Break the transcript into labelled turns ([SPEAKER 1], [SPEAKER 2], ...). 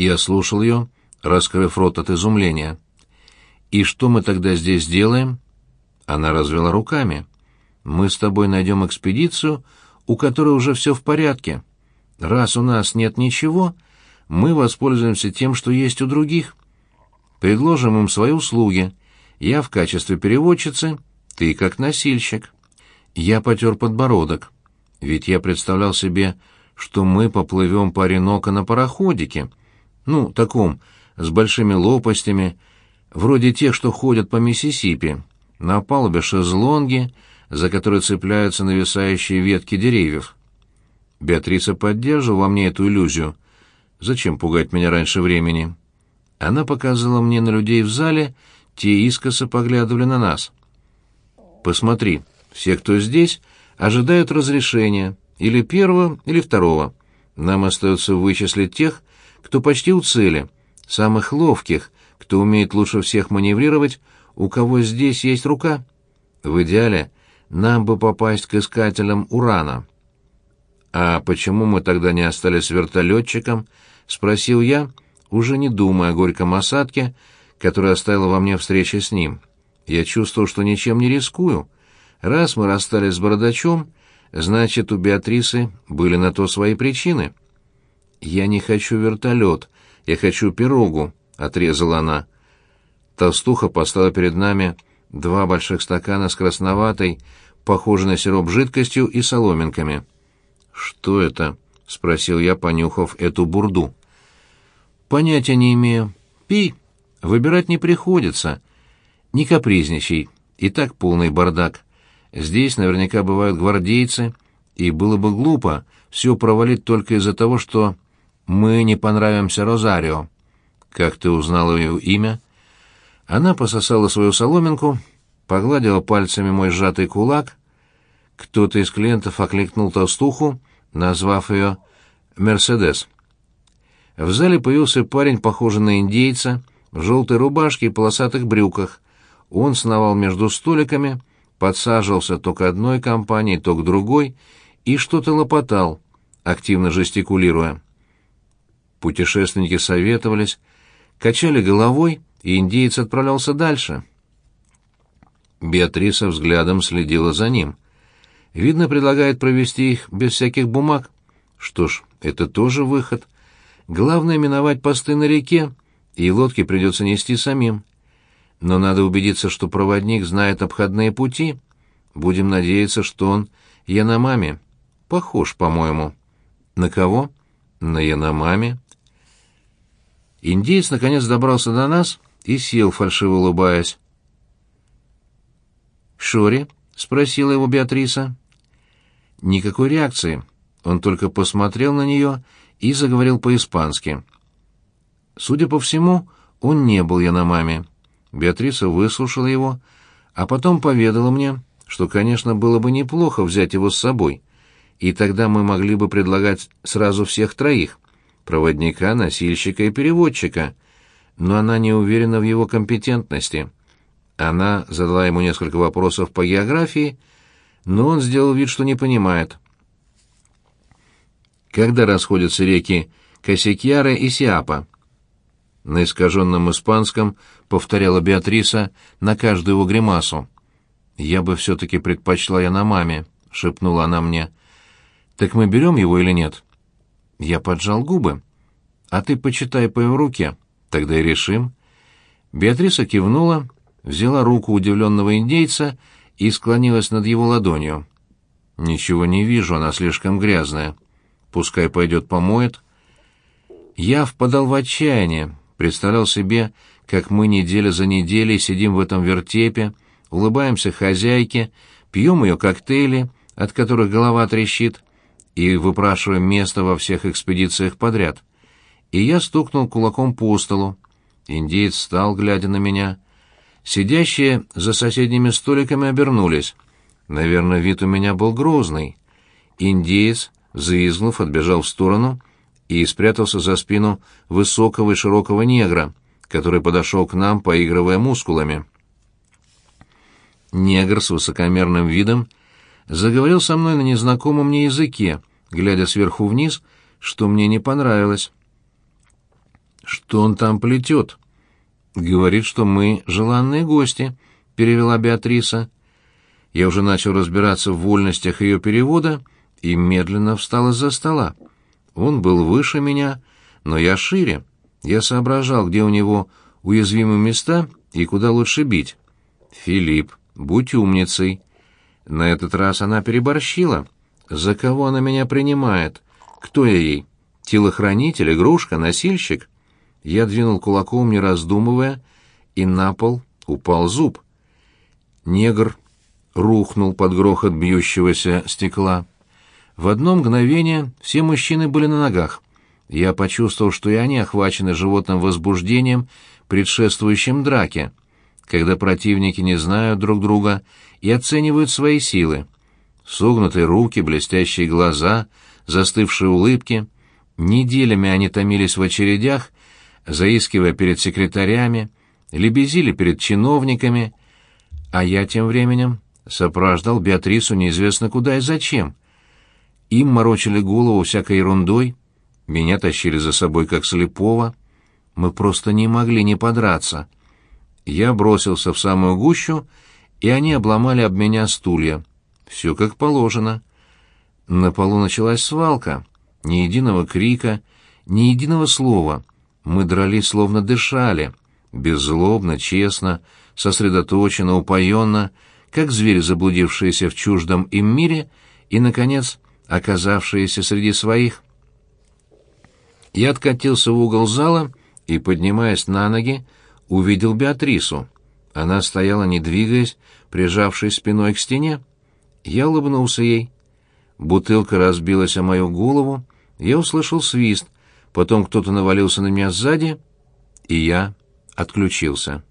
[SPEAKER 1] Я слушал ее, раскрыв рот от изумления. «И что мы тогда здесь делаем?» Она развела руками. «Мы с тобой найдем экспедицию, у которой уже все в порядке. Раз у нас нет ничего, мы воспользуемся тем, что есть у других. Предложим им свои услуги. Я в качестве переводчицы, ты как носильщик». Я потер подбородок, ведь я представлял себе, что мы поплывем по Оренока на пароходике, ну, таком, с большими лопастями, вроде тех, что ходят по Миссисипи, на палубе шезлонги, за которые цепляются нависающие ветки деревьев. Беатриса поддерживала во мне эту иллюзию. Зачем пугать меня раньше времени? Она показывала мне на людей в зале, те искоса поглядывали на нас. «Посмотри, все, кто здесь, ожидают разрешения, или первого, или второго. Нам остается вычислить тех, кто почти у цели, самых ловких, кто умеет лучше всех маневрировать, у кого здесь есть рука. В идеале нам бы попасть к искателям урана. «А почему мы тогда не остались вертолетчиком?» — спросил я, уже не думая о горьком осадке, который оставила во мне встреча с ним. Я чувствовал, что ничем не рискую. Раз мы расстались с бородачом, значит, у Беатрисы были на то свои причины. «Я не хочу вертолет, я хочу пирогу», — отрезала она. Толстуха поставила перед нами два больших стакана с красноватой, похожей на сироп жидкостью и соломинками. «Что это?» — спросил я, понюхав эту бурду. «Понятия не имею. Пи. Выбирать не приходится. Не капризничай. И так полный бардак. Здесь наверняка бывают гвардейцы, и было бы глупо все провалить только из-за того, что мы не понравимся Розарио. Как ты узнала ее имя? Она пососала свою соломинку, погладила пальцами мой сжатый кулак. Кто-то из клиентов окликнул толстуху, назвав ее «Мерседес». В зале появился парень, похожий на индейца, в желтой рубашке и полосатых брюках. Он сновал между столиками, подсаживался то к одной компании, то к другой и что-то лопотал, активно жестикулируя. Путешественники советовались, качали головой, и индеец отправлялся дальше. Беатриса взглядом следила за ним. Видно, предлагает провести их без всяких бумаг. Что ж, это тоже выход. Главное — миновать посты на реке, и лодки придется нести самим. Но надо убедиться, что проводник знает обходные пути. Будем надеяться, что он Яномами. Похож, по-моему. На кого? На Яномами. Индеец наконец добрался до нас и сел, фальшиво улыбаясь. «Шори?» — спросила его Беатриса. Никакой реакции. Он только посмотрел на нее и заговорил по-испански. Судя по всему, он не был Яномами. Беатриса выслушала его, а потом поведала мне, что, конечно, было бы неплохо взять его с собой, и тогда мы могли бы предлагать сразу всех троих проводника, носильщика и переводчика, но она не уверена в его компетентности. Она задала ему несколько вопросов по географии, но он сделал вид, что не понимает. Когда расходятся реки Косикьяра и Сиапа? На искаженном испанском повторяла Беатриса на каждую его гримасу. «Я бы все-таки предпочла я на маме», — шепнула она мне. «Так мы берем его или нет?» Я поджал губы. «А ты почитай по его руке, тогда и решим». Беатриса кивнула, взяла руку удивленного индейца и склонилась над его ладонью. «Ничего не вижу, она слишком грязная. Пускай пойдет помоет». Я впадал в отчаяние, представлял себе, как мы неделя за неделей сидим в этом вертепе, улыбаемся хозяйке, пьем ее коктейли, от которых голова трещит, и выпрашиваем место во всех экспедициях подряд. И я стукнул кулаком по столу. Индеец встал, глядя на меня. Сидящие за соседними столиками обернулись. Наверное, вид у меня был грозный. Индеец, заизгнув, отбежал в сторону и спрятался за спину высокого и широкого негра, который подошел к нам, поигрывая мускулами. Негр с высокомерным видом заговорил со мной на незнакомом мне языке, глядя сверху вниз, что мне не понравилось. Что он там плетет?» «Говорит, что мы желанные гости», — перевела Беатриса. Я уже начал разбираться в вольностях ее перевода и медленно встал из-за стола. Он был выше меня, но я шире. Я соображал, где у него уязвимые места и куда лучше бить. «Филипп, будь умницей». На этот раз она переборщила. За кого она меня принимает? Кто я ей? Телохранитель, игрушка, носильщик? Я двинул кулаком, не раздумывая, и на пол упал зуб. Негр рухнул под грохот бьющегося стекла. В одно мгновение все мужчины были на ногах. Я почувствовал, что и они охвачены животным возбуждением, предшествующим драке, когда противники не знают друг друга и оценивают свои силы согнутые руки, блестящие глаза, застывшие улыбки. Неделями они томились в очередях, заискивая перед секретарями, лебезили перед чиновниками, а я тем временем сопровождал Беатрису неизвестно куда и зачем. Им морочили голову всякой ерундой, меня тащили за собой как слепого. Мы просто не могли не подраться. Я бросился в самую гущу, и они обломали об меня стулья. Все как положено. На полу началась свалка. Ни единого крика, ни единого слова. Мы дрались, словно дышали. Беззлобно, честно, сосредоточенно, упоенно, как звери, заблудившиеся в чуждом им мире и, наконец, оказавшиеся среди своих. Я откатился в угол зала и, поднимаясь на ноги, увидел Беатрису. Она стояла, не двигаясь, прижавшись спиной к стене. Я улыбнулся ей. Бутылка разбилась о мою голову, я услышал свист, потом кто-то навалился на меня сзади, и я отключился.